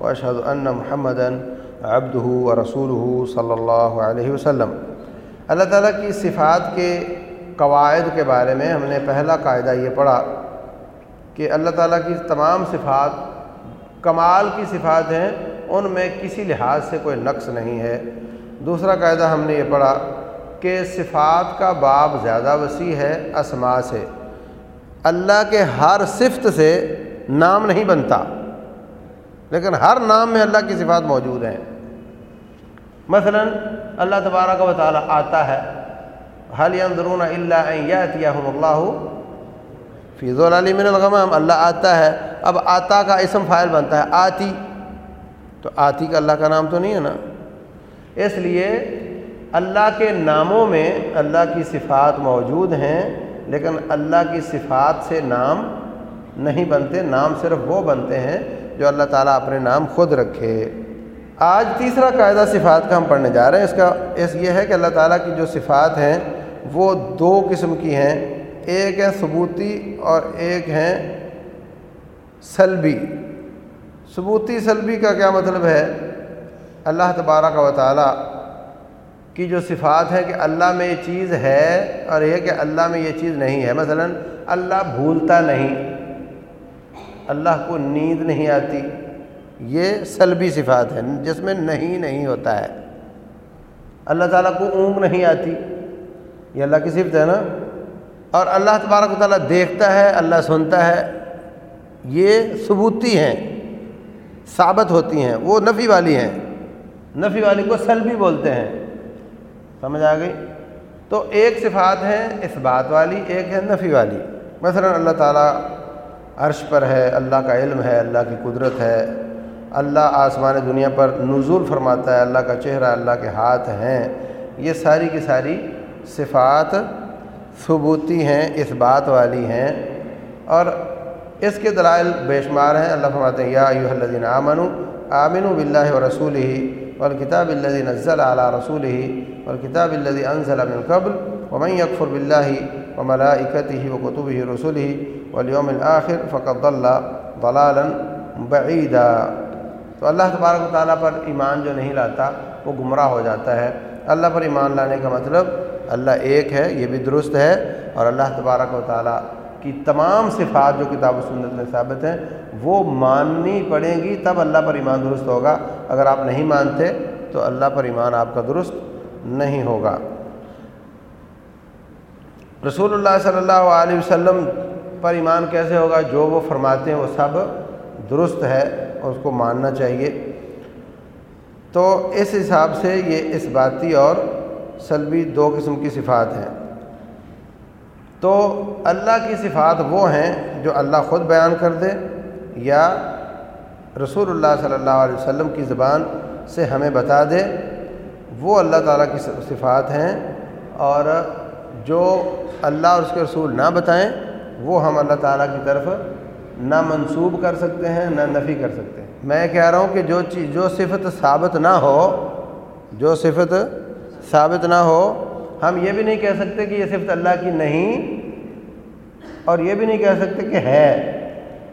واشهد ان محمدا عبده ورسوله صلی اللہ علیہ وسلم. اللہ تعالیٰ کی صفات کے قواعد کے بارے میں ہم نے پہلا قاعدہ یہ پڑھا کہ اللہ تعالیٰ کی تمام صفات کمال کی صفات ہیں، ان میں کسی لحاظ سے کوئی نقص نہیں ہے۔ دوسرا قاعدہ ہم نے یہ پڑھا کہ صفات کا باب زیادہ وسیع ہے اسما سے۔ اللہ کے ہر صفت سے نام نہیں بنتا۔ لیکن ہر نام میں اللہ کی صفات موجود ہیں۔ مثلا اللہ تبارہ کا وطالعہ آتا ہے حل اندرون اللہ یاتیہم اللہ فیض العلی من الغمام۔ اللہ آتا ہے۔ اب آتا کا اسم فائل بنتا ہے، آتی۔ تو آتی کا اللہ کا نام تو نہیں ہے نا۔ اس لیے اللہ کے ناموں میں اللہ کی صفات موجود ہیں، لیکن اللہ کی صفات سے نام نہیں بنتے، نام صرف وہ بنتے ہیں جو اللہ تعالیٰ اپنے نام خود رکھے۔ آج تیسرا قاعدہ صفات کا ہم پڑھنے جا رہے ہیں۔ اس کا اس یہ ہے کہ اللہ تعالیٰ کی جو صفات ہیں، وہ دو قسم کی ہیں۔ ایک ہے ثبوتی اور ایک ہیں سلبی۔ ثبوتی سلبی کا کیا مطلب ہے؟ اللہ تبارہ کا تعالیٰ کی جو صفات ہے کہ اللہ میں یہ چیز ہے اور یہ کہ اللہ میں یہ چیز نہیں ہے۔ مثلا اللہ بھولتا نہیں۔ اللہ کو نیند نہیں آتی، یہ سلبی صفات ہے جس میں نہیں نہیں ہوتا ہے۔ اللہ تعالیٰ کو اونگ نہیں آتی، یہ اللہ کی صفت ہے نا۔ اور اللہ تبارک و تعالیٰ دیکھتا ہے، اللہ سنتا ہے، یہ ثبوتی ہیں، ثابت ہوتی ہیں، وہ نفی والی ہیں۔ نفی والی کو سلبی بولتے ہیں۔ سمجھ آ گئی؟ تو ایک صفات ہے اس بات والی، ایک ہے نفی والی۔ مثلا اللہ تعالیٰ عرش پر ہے، اللہ کا علم ہے، اللہ کی قدرت ہے۔ اللہ آسمان دنیا پر نزول فرماتا ہے، اللہ کا چہرہ، اللہ کے ہاتھ ہیں۔ یہ ساری کی ساری صفات ثبوتی ہیں، اس بات والی ہیں۔ اور اس کے دلائل بے شمار ہیں۔ اللہ فرماتے ہیں، یا ایوہ الذین آمنوا آمنوا باللہ و رسول ہی والکتاب الذي نزل على رسوله والکتاب الذي انزل من قبل، ومن يكفر بالله وملائكته وكتبه رسله واليوم الآخر فقد ضل ضلالا بعیدا۔ تو اللہ تبارک و تعالیٰ پر ایمان جو نہیں لاتا، وہ گمراہ ہو جاتا ہے۔ اللہ پر ایمان لانے کا مطلب اللہ ایک ہے، یہ بھی درست ہے۔ اور اللہ تبارک و تعالیٰ کی تمام صفات جو کتاب و سنت میں ثابت ہیں، وہ ماننی پڑیں گی، تب اللہ پر ایمان درست ہوگا۔ اگر آپ نہیں مانتے، تو اللہ پر ایمان آپ کا درست نہیں ہوگا۔ رسول اللہ صلی اللہ علیہ وسلم پر ایمان کیسے ہوگا؟ جو وہ فرماتے ہیں وہ سب درست ہے اور اس کو ماننا چاہیے۔ تو اس حساب سے یہ اس باتی اور سلبی دو قسم کی صفات ہیں۔ تو اللہ کی صفات وہ ہیں جو اللہ خود بیان کر دے، یا رسول اللہ صلی اللہ علیہ وسلم کی زبان سے ہمیں بتا دے۔ وہ اللہ تعالیٰ کی صفات ہیں اور جو اللہ اور اس کے رسول نہ بتائیں وہ ہم اللہ تعالیٰ کی طرف نہ منسوب کر سکتے ہیں، نہ نفی کر سکتے ہیں۔ میں کہہ رہا ہوں کہ جو چیز، جو صفت ثابت نہ ہو، جو صفت ثابت نہ ہو، ہم یہ بھی نہیں کہہ سکتے کہ یہ صفت اللہ کی نہیں اور یہ بھی نہیں کہہ سکتے کہ ہے۔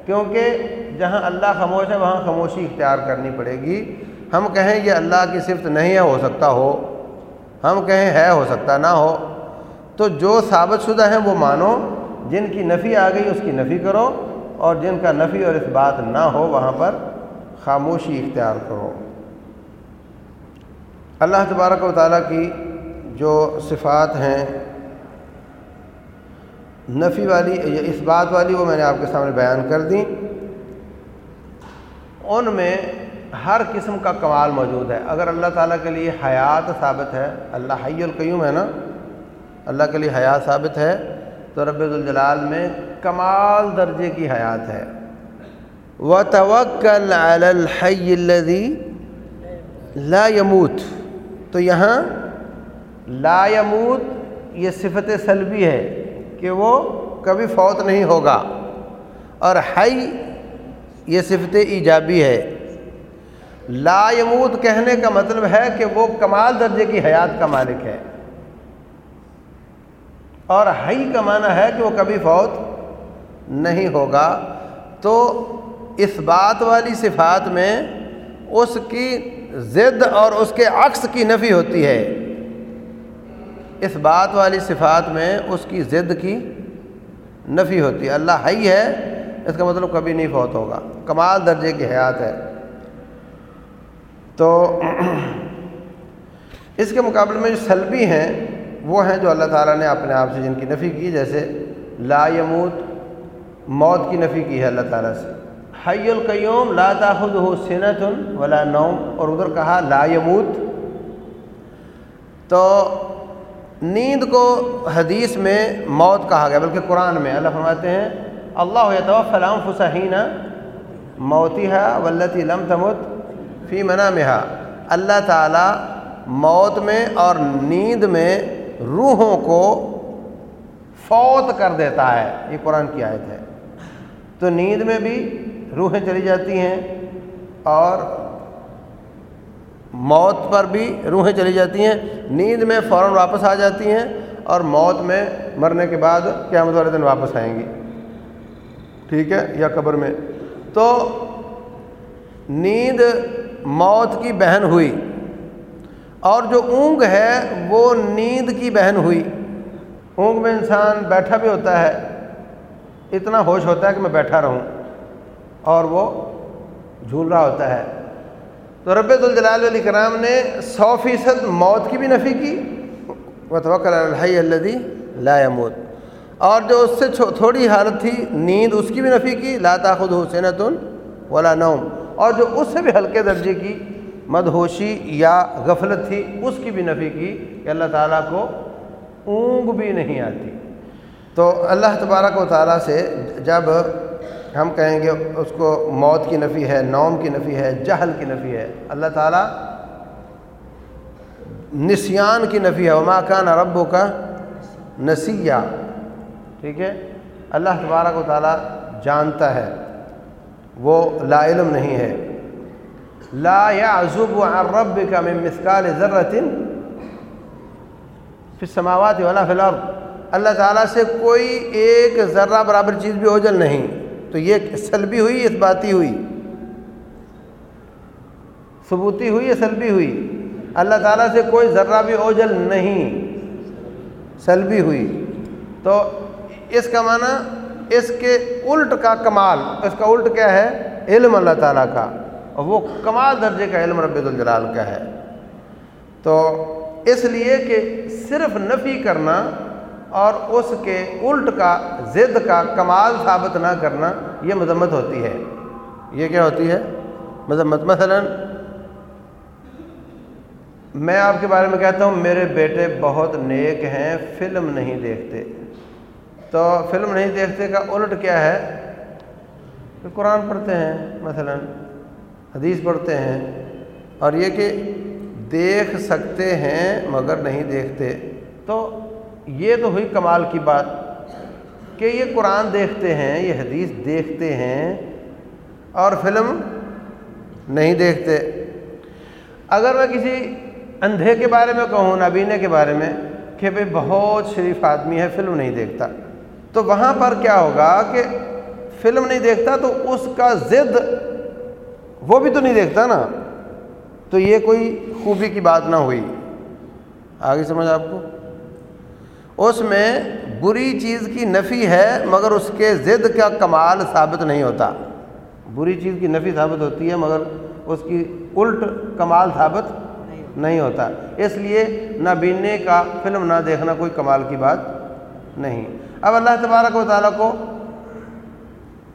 کیونکہ جہاں اللہ خاموش ہے، وہاں خاموشی اختیار کرنی پڑے گی۔ ہم کہیں یہ اللہ کی صفت نہیں ہے ہو سکتا ہو، ہم کہیں ہے ہو سکتا نہ ہو۔ تو جو ثابت شدہ ہیں، وہ مانو۔ جن کی نفی آ گئی اس کی نفی کرو اور جن کا نفی اور اس بات نہ ہو وہاں پر خاموشی اختیار کرو۔ اللہ تبارک و تعالیٰ کی جو صفات ہیں، نفی والی یا اس بات والی وہ میں نے آپ کے سامنے بیان کر دیں ان میں ہر قسم کا کمال موجود ہے۔ اگر اللہ تعالیٰ کے لیے حیات ثابت ہے، اللہ حی القیوم ہے نا، اللہ کے لیے حیات ثابت ہے تو رب الجلال میں کمال درجے کی حیات ہے۔ و توکل الحی لا یموت تو یہاں لا یموت یہ صفت سلبی ہے کہ وہ کبھی فوت نہیں ہوگا۔ اور حی یہ صفت ایجابی ہے۔ لا یموت کہنے کا مطلب ہے کہ وہ کمال درجے کی حیات کا مالک ہے۔ اور حی کا معنی ہے کہ وہ کبھی فوت نہیں ہوگا۔ تو اس بات والی صفات میں اس کی ضد اور اس کے عکس کی نفی ہوتی ہے۔ اس بات والی صفات میں اس کی ضد کی نفی ہوتی ہے۔ اللہ ہی ہے، اس کا مطلب کبھی نہیں فوت ہوگا۔ کمال درجے کی حیات ہے۔ تو اس کے مقابلے میں جو سلبی ہیں وہ ہیں جو اللہ تعالیٰ نے اپنے آپ سے جن کی نفی کی، جیسے لا یموت، موت کی نفی کی ہے اللہ تعالیٰ سے۔ حی القیوم لا تاخذ ہو سنت ولا نوم۔ اور ادھر کہا لا یموت۔ تو نیند کو حدیث میں موت کہا گیا، بلکہ قرآن میں۔ اللہ فرماتے ہیں، اللہ توفلام فسحین موتی ہے ولتی لم تمت فی منع اللہ تعالیٰ موت میں اور نیند میں روحوں کو فوت کر دیتا ہے، یہ قرآن کی آیت ہے۔ تو نیند میں بھی روحیں چلی جاتی ہیں اور موت پر بھی روحیں چلی جاتی ہیں۔ نیند میں فوراً واپس آ جاتی ہیں اور موت میں مرنے کے بعد قیامت والے دن واپس آئیں گی۔ ٹھیک ہے، یا قبر میں۔ تو نیند موت کی بہن ہوئی۔ اور جو اونگ ہے وہ نیند کی بہن ہوئی۔ اونگ میں انسان بیٹھا بھی ہوتا ہے، اتنا ہوش ہوتا ہے کہ میں بیٹھا رہوں اور وہ جھول رہا ہوتا ہے۔ تو رب الجلال علیہ کرام نے سو فیصد موت کی بھی نفی کی۔ وہ توکل الحی اللہ لا موت اور جو اس سے تھوڑی حالت تھی، نیند اس کی بھی نفی کی۔ لا تاخذ حسینت ولا نوم۔ اور جو اس سے بھی ہلکے درجے کی مدہوشی یا غفلت تھی، اس کی بھی نفی کی کہ اللہ تعالیٰ کو اونگ بھی نہیں آتی۔ تو اللہ تبارک و تعالیٰ سے جب ہم کہیں گے اس کو موت کی نفی ہے، نوم کی نفی ہے، جہل کی نفی ہے، اللہ تعالیٰ نسیان کی نفی ہے۔ وما کان ربو کا نسیہ ٹھیک ہے؟ اللہ تبارک و تعالیٰ جانتا ہے، وہ لا علم نہیں ہے۔ لا يعزب عن ربك من مثقال ذرة في السماوات ولا في الارض اللہ تعالیٰ سے کوئی ایک ذرہ برابر چیز بھی اوجل نہیں۔ تو یہ سلبی ہوئی اثباتی ہوئی۔ ثبوتی ہوئی یا سلبی ہوئی؟ اللہ تعالیٰ سے کوئی ذرہ بھی اوجل نہیں۔ سلبی ہوئی۔ تو اس کا معنی، اس کے الٹ کا کمال، اس کا الٹ کیا ہے؟ علم اللہ تعالیٰ کا۔ اور وہ کمال درجے کا علم رب الجلال کا ہے۔ تو اس لیے کہ صرف نفی کرنا اور اس کے الٹ کا ضد کا کمال ثابت نہ کرنا یہ مذمت ہوتی ہے۔ یہ کیا ہوتی ہے؟ مذمت مثلا میں آپ کے بارے میں کہتا ہوں، میرے بیٹے بہت نیک ہیں، فلم نہیں دیکھتے۔ تو فلم نہیں دیکھتے کا الٹ کیا ہے؟ کہ قرآن پڑھتے ہیں مثلا۔ حدیث پڑھتے ہیں اور یہ کہ دیکھ سکتے ہیں مگر نہیں دیکھتے، تو یہ تو ہوئی کمال کی بات کہ یہ قرآن دیکھتے ہیں، یہ حدیث دیکھتے ہیں اور فلم نہیں دیکھتے۔ اگر میں کسی اندھے کے بارے میں کہوں، نابینے کے بارے میں کہ بھائی بہت شریف آدمی ہے، فلم نہیں دیکھتا، تو وہاں پر کیا ہوگا کہ فلم نہیں دیکھتا تو اس کا ضد وہ بھی تو نہیں دیکھتا نا۔ تو یہ کوئی خوبی کی بات نہ ہوئی۔ آگے سمجھ آپ کو؟ اس میں بری چیز کی نفی ہے، مگر اس کے ضد کا کمال ثابت نہیں ہوتا۔ بری چیز کی نفی ثابت ہوتی ہے، مگر اس کی الٹ کمال ثابت نہیں ہوتا۔ اس لیے نہ بیننے کا فلم، نہ دیکھنا کوئی کمال کی بات نہیں۔ اب اللہ تبارک و تعالیٰ کو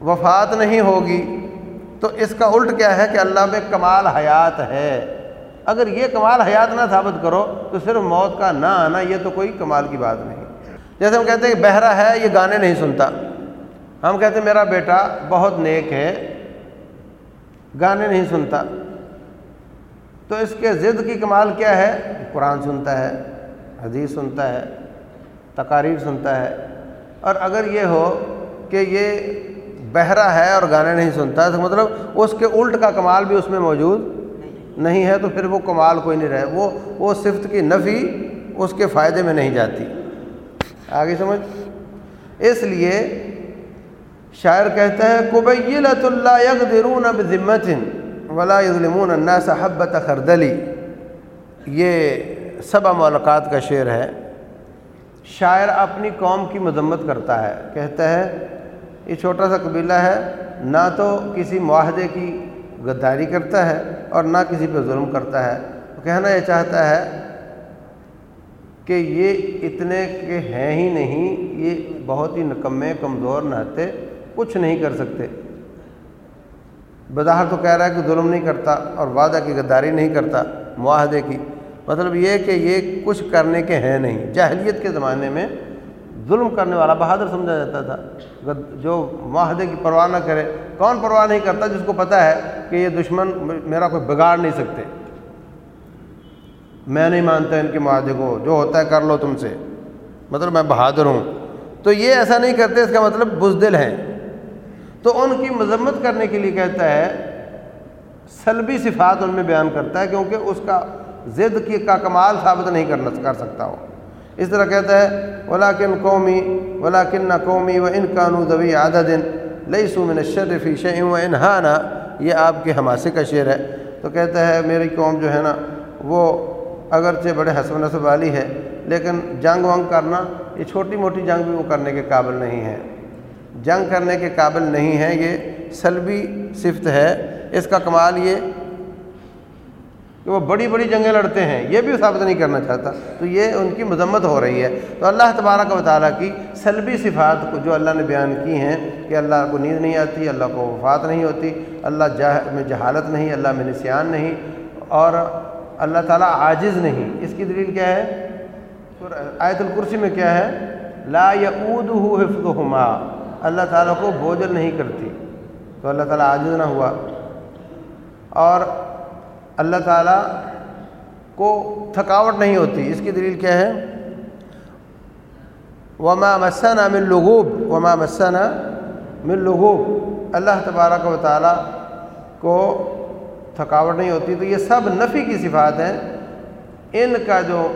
وفات نہیں ہوگی۔ تو اس کا الٹ کیا ہے کہ اللہ میں کمال حیات ہے۔ اگر یہ کمال حیات نہ ثابت کرو تو صرف موت کا نہ آنا یہ تو کوئی کمال کی بات نہیں۔ جیسے ہم کہتے ہیں کہ بہرا ہے یہ گانے نہیں سنتا۔ ہم کہتے ہیں میرا بیٹا بہت نیک ہے، گانے نہیں سنتا۔ تو اس کے ضد کی کمال کیا ہے؟ قرآن سنتا ہے، حدیث سنتا ہے، تقاریر سنتا ہے۔ اور اگر یہ ہو کہ یہ بہرا ہے اور گانے نہیں سنتا، تو مطلب اس کے الٹ کا کمال بھی اس میں موجود نہیں ہے، تو پھر وہ کمال کوئی نہیں رہے۔ وہ وہ صفت کی نفی اس کے فائدے میں نہیں جاتی۔ آگے سمجھ؟ اس لیے شاعر کہتا ہے کبیلت اللہ یقدرون بذمت ولا یظلمون الناس حبت خردلی یہ سبا ملاقات کا شعر ہے۔ شاعر اپنی قوم کی مذمت کرتا ہے، کہتا ہے یہ چھوٹا سا قبیلہ ہے، نہ تو کسی معاہدے کی غداری کرتا ہے اور نہ کسی پہ ظلم کرتا ہے۔ کہنا یہ چاہتا ہے کہ یہ اتنے کے ہیں ہی نہیں، یہ بہت ہی نکمے، کمزور، نہتے، کچھ نہیں کر سکتے۔ بظاہر تو کہہ رہا ہے کہ ظلم نہیں کرتا اور وعدہ کی غداری نہیں کرتا معاہدے کی۔ مطلب یہ کہ یہ کچھ کرنے کے ہیں نہیں۔ جاہلیت کے زمانے میں ظلم کرنے والا بہادر سمجھا جاتا تھا۔ جو معاہدے کی پرواہ نہ کرے، کون پرواہ نہیں کرتا جس کو پتہ ہے کہ یہ دشمن میرا کوئی بگاڑ نہیں سکتے؟ میں نہیں مانتا ان کے معاہدے کو، جو ہوتا ہے کر لو تم سے۔ مطلب میں بہادر ہوں۔ تو یہ ایسا نہیں کرتے، اس کا مطلب بزدل ہیں۔ تو ان کی مذمت کرنے کے لیے کہتا ہے، سلبی صفات ان میں بیان کرتا ہے، کیونکہ اس کا ضد کی کا کمال ثابت نہیں کرنا، کر سکتا ہو۔ اس طرح کہتا ہے ولاکن قومی ولاکن نہ قومی و ان قانو دبی آدھا دن لئی سومن شرفی شعیم و یہ آپ کے حماسے کا شعر ہے۔ تو کہتا ہے، میری قوم جو ہے نا، وہ اگرچہ بڑے حسب نصب والی ہے، لیکن جنگ ونگ کرنا، یہ چھوٹی موٹی جنگ بھی وہ کرنے کے قابل نہیں ہے۔ جنگ کرنے کے قابل نہیں ہے، یہ سلبی صفت ہے۔ اس کا کمال یہ کہ وہ بڑی بڑی جنگیں لڑتے ہیں، یہ بھی ثابت نہیں کرنا چاہتا۔ تو یہ ان کی مذمت ہو رہی ہے۔ تو اللہ تبارک و تعالیٰ کی سلبی صفات کو جو اللہ نے بیان کی ہیں کہ اللہ کو نیند نہیں آتی، اللہ کو وفات نہیں ہوتی، اللہ جہ، میں جہالت نہیں، اللہ میں نسیان نہیں اور اللہ تعالیٰ عاجز نہیں۔ اس کی دلیل کیا ہے؟ آیت الکرسی میں کیا ہے؟ لا یعود حفظہما۔ اللہ تعالیٰ کو بوجھل نہیں کرتی۔ تو اللہ تعالیٰ عاجز نہ ہوا۔ اور اللہ تعالیٰ کو تھکاوٹ نہیں ہوتی۔ اس کی دلیل کیا ہے؟ وما مسنا من لغوب۔ وما مسنا من لغوب۔ اللہ تبارک و تعالیٰ کو تھکاوٹ نہیں ہوتی۔ تو یہ سب نفی کی صفات ہیں۔ ان کا جو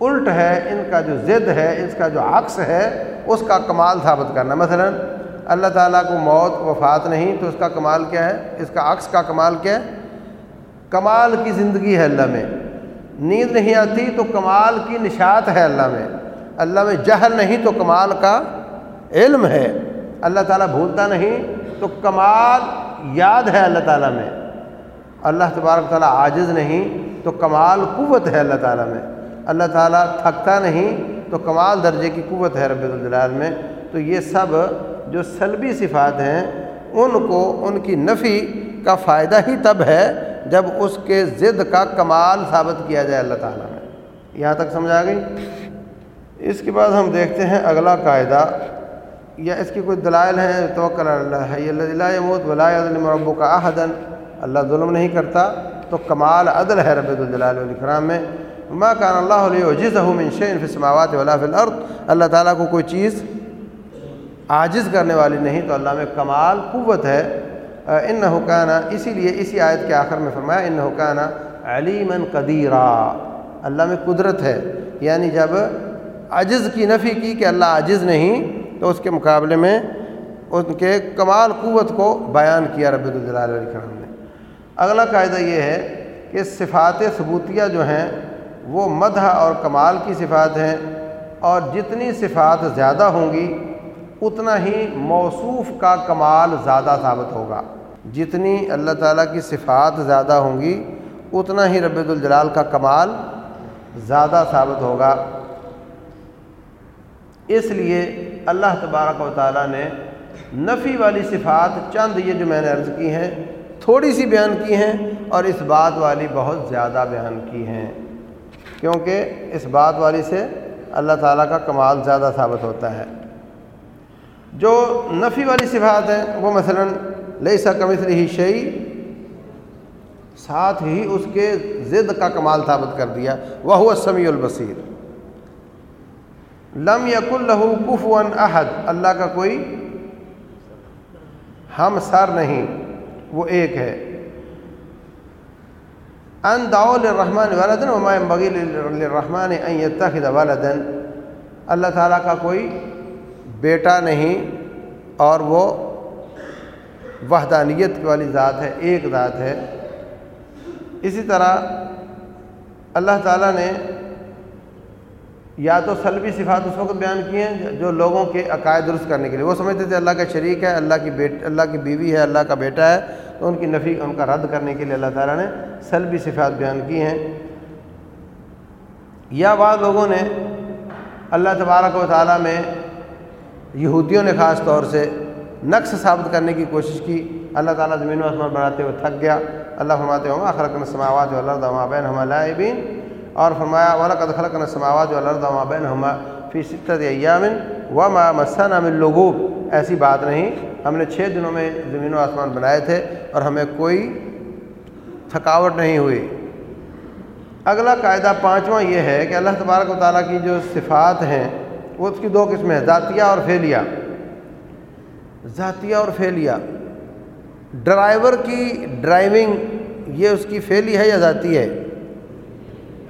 الٹ ہے، ان کا جو ضد ہے، اس کا جو عکس ہے، اس کا کمال ثابت کرنا۔ مثلا اللہ تعالیٰ کو موت، وفات نہیں، تو اس کا کمال کیا ہے؟ اس کا عکس کا کمال کیا ہے؟ کمال کی زندگی ہے اللہ میں۔ نیند نہیں آتی تو کمال کی نشات ہے اللہ میں۔ اللہ میں جہل نہیں تو کمال کا علم ہے۔ اللہ تعالیٰ بھولتا نہیں تو کمال یاد ہے اللہ تعالیٰ میں۔ اللہ تبارک تعالیٰ عاجز نہیں تو کمال قوت ہے اللہ تعالیٰ میں۔ اللہ تعالیٰ تھکتا نہیں تو کمال درجے کی قوت ہے رب الجلال میں۔ تو یہ سب جو سلبی صفات ہیں، ان کو، ان کی نفی کا فائدہ ہی تب ہے جب اس کے ضد کا کمال ثابت کیا جائے اللہ تعالیٰ میں۔ یہاں تک سمجھ آ گئی؟ اس کے بعد ہم دیکھتے ہیں اگلا قاعدہ۔ یا اس کی کوئی دلائل ہیں؟ توکل اللہ، ہے یہ اللہ موت ولا رب کا احدن اللہ ظلم نہیں کرتا، تو کمال عدل ہے رب الجلال الکرام میں۔ ما کان اللہ علیہ جز من شین فی السماوات ولا فی الارض۔ اللہ تعالیٰ کو کوئی چیز عاجز کرنے والی نہیں، تو اللہ میں کمال، قوت ہے۔ ان حکانہ اسی لیے اسی آیت کے آخر میں فرمایا ان حکانہ علیم قدیرہ اللہ میں قدرت ہے۔ یعنی جب عجز کی نفی کی کہ اللہ عجز نہیں، تو اس کے مقابلے میں ان کے کمال قوت کو بیان کیا رب الجلال علیہ کرم نے۔ اگلا قاعدہ یہ ہے کہ صفات ثبوتیہ جو ہیں، وہ مدح اور کمال کی صفات ہیں، اور جتنی صفات زیادہ ہوں گی، اتنا ہی موصوف کا کمال زیادہ ثابت ہوگا۔ جتنی اللہ تعالیٰ کی صفات زیادہ ہوں گی، اتنا ہی رب الجلال کا کمال زیادہ ثابت ہوگا۔ اس لیے اللہ تبارک و تعالیٰ نے نفی والی صفات چند یہ جو میں نے عرض کی ہیں، تھوڑی سی بیان کی ہیں اور اس بات والی بہت زیادہ بیان کی ہیں۔ کیونکہ اس بات والی سے اللہ تعالیٰ کا کمال زیادہ ثابت ہوتا ہے۔ جو نفی والی صفات ہیں، وہ مثلا لئی سا کمثر ہی شعی ساتھ ہی اس کے ضد کا کمال ثابت کر دیا۔ وہ ہوا سمیع البصیر۔ لم یق الہو کف ون احد۔ اللہ کا کوئی ہم سر نہیں، وہ ایک ہے۔ ان داول الرحمٰن والدن ومائم بغیل الرحمٰن والدن اللہ تعالیٰ کا کوئی بیٹا نہیں اور وہ وحدانیت والی ذات ہے، ایک ذات ہے۔ اسی طرح اللہ تعالیٰ نے یا تو سلبی صفات اس وقت بیان کیے ہیں جو لوگوں کے عقائد درست کرنے کے لیے۔ وہ سمجھتے تھے، اللہ کا شریک ہے، اللہ کی بیٹ، اللہ کی بیوی ہے، اللہ کا بیٹا ہے۔ تو ان کی نفی، ان کا رد کرنے کے لیے اللہ تعالیٰ نے سلبی صفات بیان کی ہیں۔ یا بعض لوگوں نے اللہ تبارک و تعالیٰ میں یہودیوں نے خاص طور سے نقص ثابت کرنے کی کوشش کی۔ اللہ تعالیٰ زمین و آسمان بناتے ہوئے تھک گیا۔ اللہ فرماتے ہوں خلق السماوات والارض بین ہما لائبین اور فرمایا، ولقد خلق السماوات والارض بین ہما فی ستت ایامن وما مسنا من لغوب۔ ایسی بات نہیں، ہم نے چھ دنوں میں زمین و آسمان بنائے تھے اور ہمیں کوئی تھکاوٹ نہیں ہوئی۔ اگلا قاعدہ پانچواں یہ ہے کہ اللہ تبارک و تعالیٰ کی جو صفات ہیں، وہ اس کی دو قسمیں ہیں، ذاتیہ اور فیلیہ ذاتیہ اور فیلیہ ڈرائیور کی ڈرائیونگ یہ اس کی فیلی ہے یا ذاتی ہے؟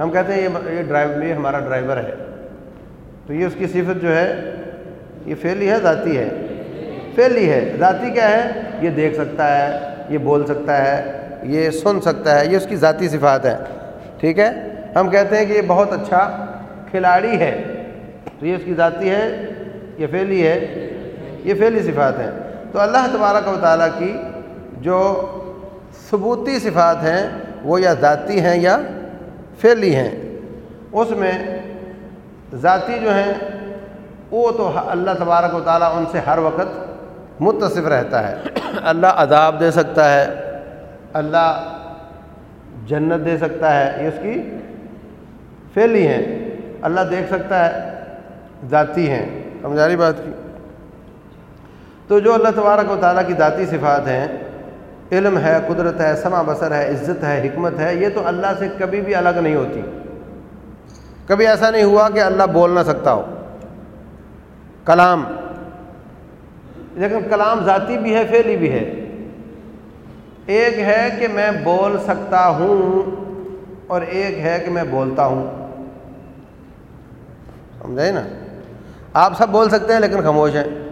ہم کہتے ہیں یہ ڈرائیو، یہ ہمارا ڈرائیور ہے۔ تو یہ اس کی صفت جو ہے، یہ فیلی ہے، ذاتی ہے؟ فیلی ہے۔ ذاتی کیا ہے؟ یہ دیکھ سکتا ہے، یہ بول سکتا ہے، یہ سن سکتا ہے، یہ اس کی ذاتی صفات ہے ٹھیک ہے؟ ہم کہتے ہیں کہ یہ بہت اچھا کھلاڑی ہے۔ تو یہ اس کی ذاتی ہے، یہ فیلی ہے۔ یہ فعلی صفات ہیں۔ تو اللہ تبارک و تعالیٰ کی جو ثبوتی صفات ہیں، وہ یا ذاتی ہیں یا فعلی ہیں۔ اس میں ذاتی جو ہیں، وہ تو اللہ تبارک و تعالیٰ ان سے ہر وقت متصف رہتا ہے۔ اللہ عذاب دے سکتا ہے، اللہ جنت دے سکتا ہے، یہ اس کی فعلی ہیں۔ اللہ دیکھ سکتا ہے، ذاتی ہیں۔ سمجھاری بات کی؟ تو جو اللہ تبارک و تعالیٰ کی ذاتی صفات ہیں، علم ہے، قدرت ہے سما بسر ہے، عزت ہے، حکمت ہے، یہ تو اللہ سے کبھی بھی الگ نہیں ہوتی۔ کبھی ایسا نہیں ہوا کہ اللہ بول نہ سکتا ہو۔ کلام۔ لیکن کلام ذاتی بھی ہے، فعلی بھی ہے۔ ایک ہے کہ میں بول سکتا ہوں اور ایک ہے کہ میں بولتا ہوں۔ سمجھائے نا؟ آپ سب بول سکتے ہیں لیکن خاموش ہیں۔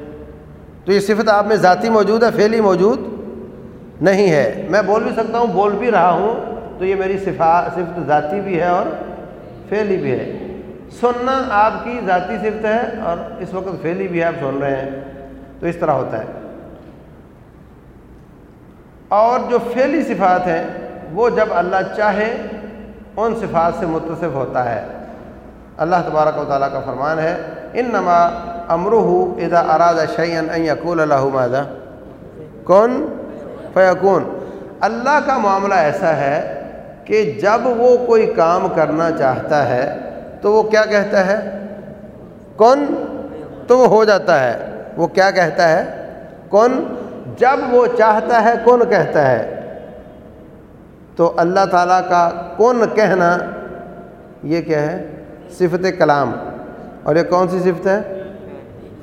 تو یہ صفت آپ میں ذاتی موجود ہے، فعلی موجود نہیں ہے۔ میں بول بھی سکتا ہوں، بول بھی رہا ہوں، تو یہ میری صفا، صفت ذاتی بھی ہے اور فعلی بھی ہے۔ سننا آپ کی ذاتی صفت ہے اور اس وقت فعلی بھی ہے آپ سن رہے ہیں۔ تو اس طرح ہوتا ہے۔ اور جو فعلی صفات ہیں، وہ جب اللہ چاہے، ان صفات سے متصف ہوتا ہے۔ اللہ تبارک و تعالیٰ کا فرمان ہے ان نما امرح ادا اراد شعین یقول اللہ مادا کون فیقون اللہ کا معاملہ ایسا ہے کہ جب وہ کوئی کام کرنا چاہتا ہے تو وہ کیا کہتا ہے؟ کون تو وہ ہو جاتا ہے۔ وہ کیا کہتا ہے؟ کون جب وہ چاہتا ہے کون کہتا ہے۔ تو اللہ تعالیٰ کا کون کہنا یہ کیا ہے؟ صفت کلام۔ اور یہ کون سی صفت ہے؟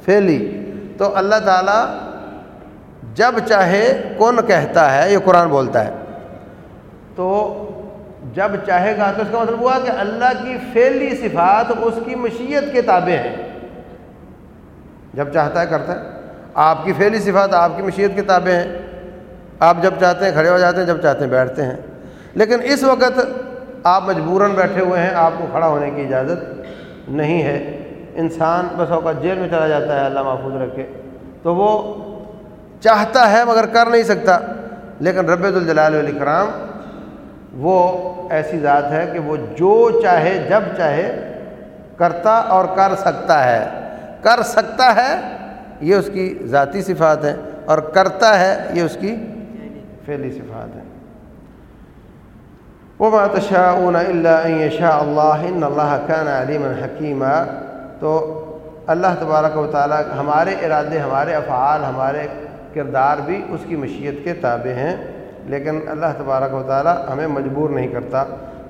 فیلی تو اللہ تعالیٰ جب چاہے کون کہتا ہے، یہ قرآن بولتا ہے۔ تو جب چاہے گا تو اس کا مطلب ہوا کہ اللہ کی فیلی صفات اس کی مشیت کے تابع ہیں۔ جب چاہتا ہے، کرتا ہے۔ آپ کی فیلی صفات آپ کی مشیت کے تابع ہیں۔ آپ جب چاہتے ہیں، کھڑے ہو جاتے ہیں، جب چاہتے ہیں، بیٹھتے ہیں۔ لیکن اس وقت آپ مجبوراً بیٹھے ہوئے ہیں، آپ کو کھڑا ہونے کی اجازت نہیں ہے۔ انسان بس اوقات جیل میں چلا جاتا ہے، اللہ محفوظ رکھے۔ تو وہ چاہتا ہے مگر کر نہیں سکتا۔ لیکن رب الجلال علیہ وہ ایسی ذات ہے کہ وہ جو چاہے، جب چاہے کرتا اور کر سکتا ہے۔ کر سکتا ہے، یہ اس کی ذاتی صفات ہے اور کرتا ہے، یہ اس کی فعلی صفات ہے وما تشاءون الا ان يشاء الله ان الله كان عليما حكيما تو اللہ تبارک و تعالیٰ ہمارے ارادے، ہمارے افعال، ہمارے کردار بھی اس کی مشیت کے تابع ہیں، لیکن اللہ تبارک و تعالیٰ ہمیں مجبور نہیں کرتا۔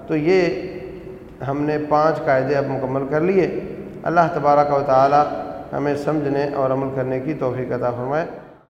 تو یہ ہم نے پانچ قاعدے اب مکمل کر لیے۔ اللہ تبارک و تعالیٰ ہمیں سمجھنے اور عمل کرنے کی توفیق عطا فرمائے۔